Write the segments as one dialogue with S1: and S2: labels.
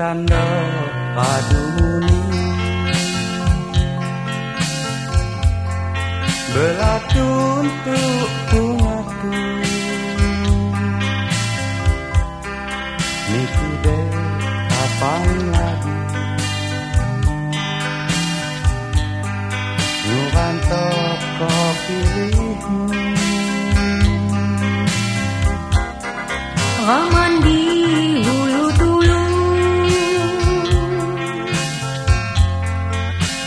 S1: Butanda paduni Belatu untuk bungaku Niku deh kapan lagi? Nurantok kau pilihmu?
S2: Ramandi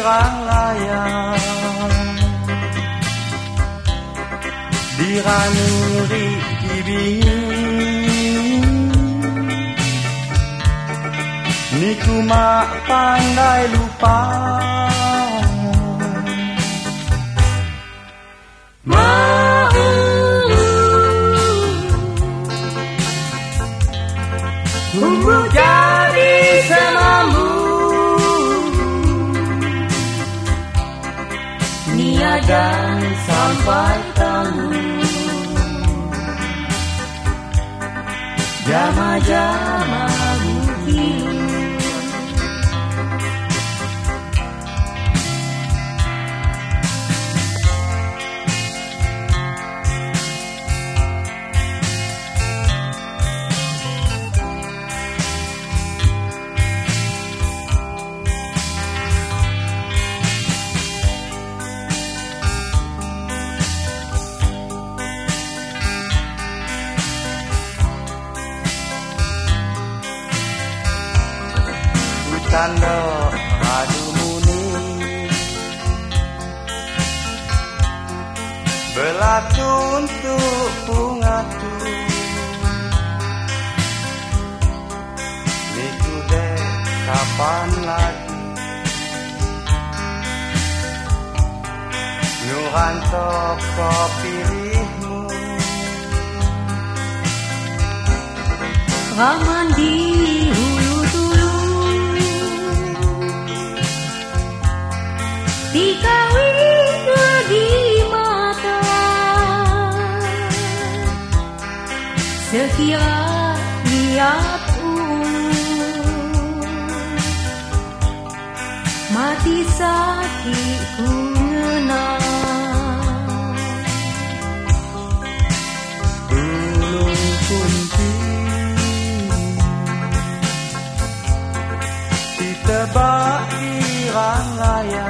S1: layar Diranuri dibingin Niku mak pandai lupa.
S2: Tunggu jadi semampu Niaga sampai tahu Jama-jama
S1: Tanda radu muni. Belatu untuk bungatu Niku deh kapan lagi? Nuranto kau pilihmu.
S2: Ramandi hulu Dikawi lagi mata Sekira lihat Mati sakit ku ngenang
S1: Gunung kunci Ditebak di rangaya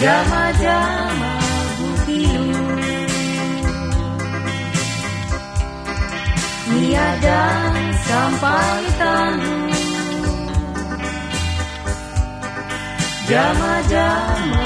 S2: Jama-jama bukilu Niada sampai tangguh Jama-jama